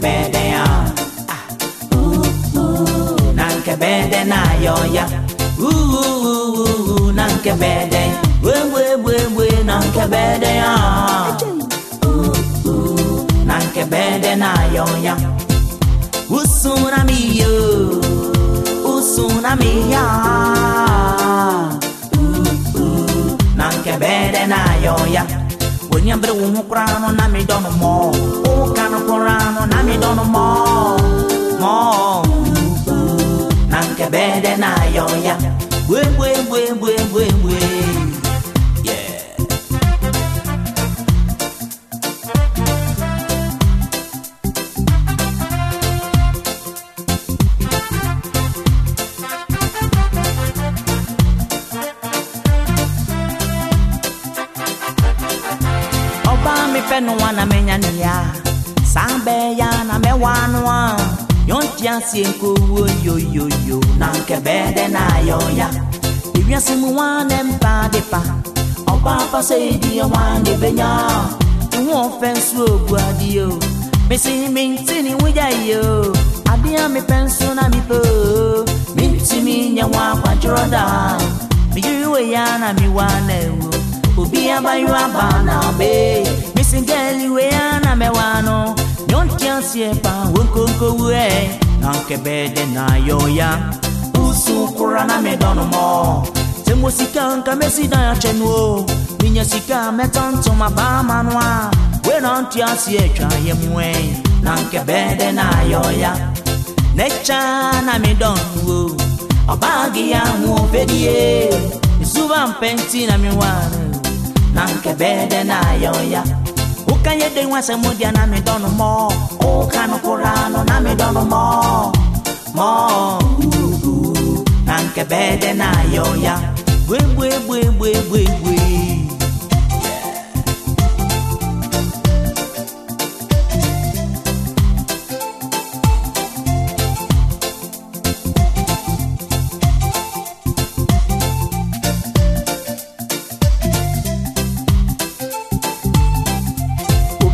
nkebede ya. Na nkebede na-ayọ ya na nkebede gbegbegbegbe na nkebede ya na nkebede na yo ya. Usuna mi yo. Usuna mi ya na nkebede na yo ya. Onye bere na mi no mo. wo no koraa dono mo Mo Na nke bede na yo ya. Mi fẹ́ nu wọn na sábẹ́ ya na mẹ́ wà nù wọn yóò ti àṣì nkó wo yoyoyo na nkẹ́ bẹ́ẹ̀ dẹ́ na yọ ya. Ìwíyàsí mu wọn nẹ́ mpa de pa. Ọba afasẹ́ ìdí ẹ̀ wọn de bẹ́ nya. Ìwọ̀n fẹ́ nsú òbu adìyẹ o bẹ́sẹ̀ mi ntí ni wíjà yìí o adìyẹ mi fẹ́ nsú na mi pẹ́ o mi ntí mi nyẹ wọn akwadjọ́rọ̀ dà mi yíwèé wẹ̀ ya na mi wà nà ewu obi abayo aba na be. Misingeli we ana mewano nyonti asiepa wonkonko we na nkebede na yoya usu kura na medono mo temo sika nka mesida ya chenu o minya sika metonto mabama noa we na nti asie twa ye mwe na nkebede na yoya necha na medono o ọbaagi ya hu fedie isuba mpenti na miwana na nke bede na yo ya uka ye de wase mudia na mi dono mo. Uka no kurano na mi dono mo. Mo. Uh, uh, na nke bede na yo ya. Bwe bwe bwe bwe bwe bwe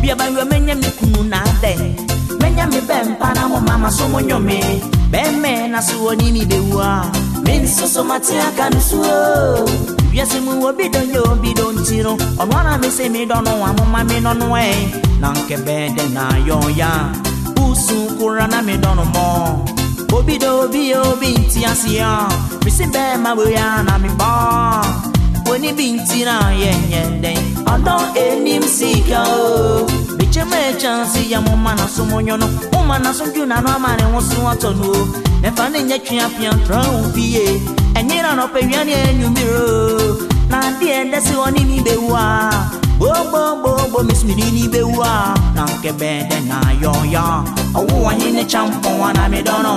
obi abayo menya me kunu na ade menya me bempa na mo mama so mo nyome bemme na so oni mi bewa men so so mate aka no so wiase mu obi don yo obi don tiro ono na me se me don no amoma me no no e na nke bede na yo ya. Usu kura na me don mo. Obi do obi obi nti asia me se be ma bo ya na me ba. Woni binti na yenye den ọdọ enim chance ya mo mana so mo nyono mo mana so ju na no amane wo so ato no. Me fa ne nya twa pia tra u bie enyira no pe wiane enyumiro na de ende oni mi bewa. Bo bo bo bo miss mi ni bewa. Na nke bede na yo ya owo wanyi ne champo wana me dono.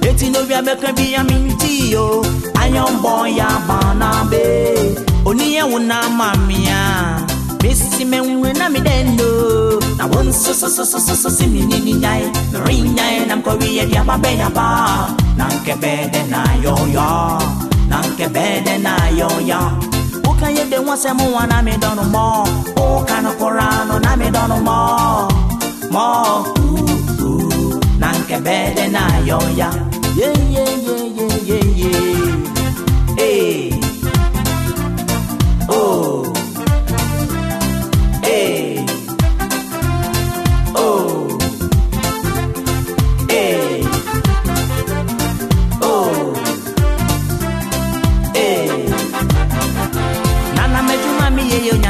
Eti no bia beka bi ya minti yo. Ayon boy ya bana be. Oniye wuna mamia Missy me when I'm dendo na won so so so so so so si mi ni ni dai ring dai nam ko wi ya ba be ya ba. Nam ke bede na yo yo nam ke bede na yo yo o kan ye de won se mo wa na me dono mo o kan ko rano na me dono mo mo ooh, ke bede na yo ya. Yeah yeah yeah yeah yeah yeah. Hey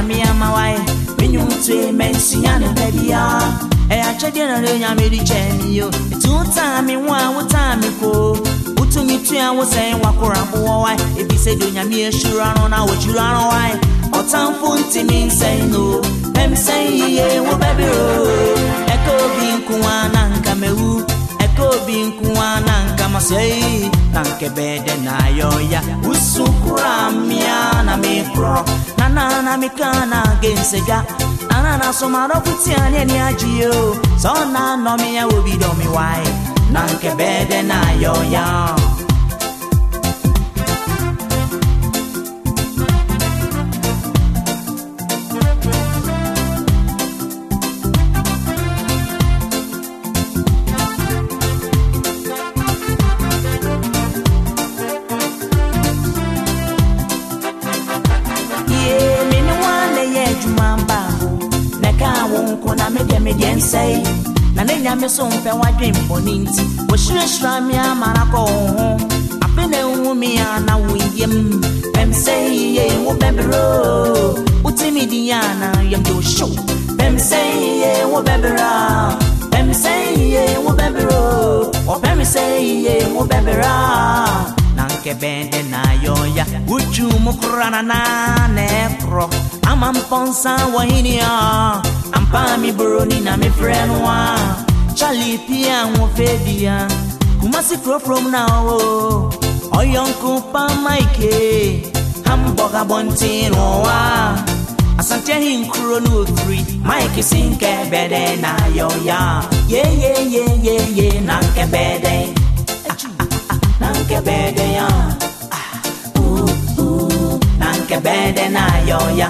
mi ye yo nyami ama wae. Minyu mtwe mensi yana bebia. E achede na le nyami di cheni yo. Tu mi wa wuta mi ko. Utu mi tu ya wo sen wakora bo wae. Ebi se do nyami eshura no na wo chura no wae. Ọ̀tànfò ntìmí nsẹ́yìn o, mẹ́m sẹ́yìn yíyẹ wọ́n bẹ́bí o. Ẹ̀ka obi nkuwa na nka mẹ́wu, ẹ̀ka obi nkuwa na nka masẹ́yìn. Na nke bẹ́ẹ̀dẹ̀ na ayọ̀ ya, wusu kura mmea na mi korɔ. Nana na mi ka na ge nsega, nana na ani ẹni agyi o. Sọ na mi ya wo bi dọ mi wáyé, na nke nko na medeɛ medeɛ nsɛe na ne nyame so mpɛ wadwe mpɔne nti. Wɔhyirɛhyira me ama na kɔ wo ho. Ape na ɛhu me a na wo yam bɛm sɛ yiye wo bɛberɛ wotimi din a na yam do show. hyew. Bɛm ye wo bɛberɛ a. Bɛm sɛ yiye wo o. Ɔbɛm sɛ ye wo bɛberɛ a nkɛ bɛnde na yɔya wotwu mu kora na na na ɛkorɔ ama mpɔnsa wɔ hene a ampa mi buroni na me frɛ no a Charlie Pia fɛ bia kumasi kurofrom na wo ɔyɔnko pa maike hamburger bɔnten no wa. Asante hinkuro no ofiri mike si nkɛ bɛdɛ na yɔya yeyeyeyeye na nkɛ bɛdɛ na nkɛ bɛdɛ ya na nkɛ bɛdɛ na yɔya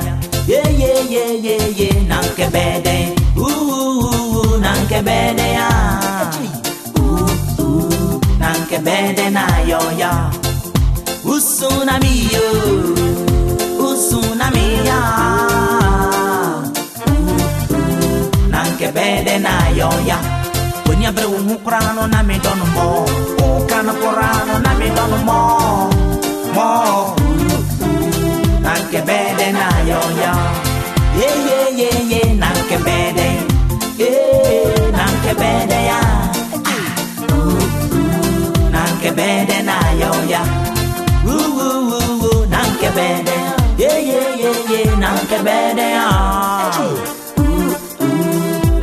yeyeyeyeye na nkɛ bɛdɛ na nkɛ bɛdɛ ya na nkɛ bɛdɛ na yɔya usunami yo usunami ya. Na nkɛ bɛdɛ na yɔya woni abere wo ho koraa no na medɔ no rano po rano na mi dono mo mo. Nanke bede na yo yo. Ye ye ye ye nanke bede Ye nanke bede ya. Nanke bede na yo ya Woo woo woo woo nanke bede Ye ye ye ye nanke bede ya.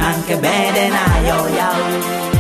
Nanke bede na yo ya